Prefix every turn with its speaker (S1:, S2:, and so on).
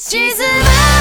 S1: She's alive.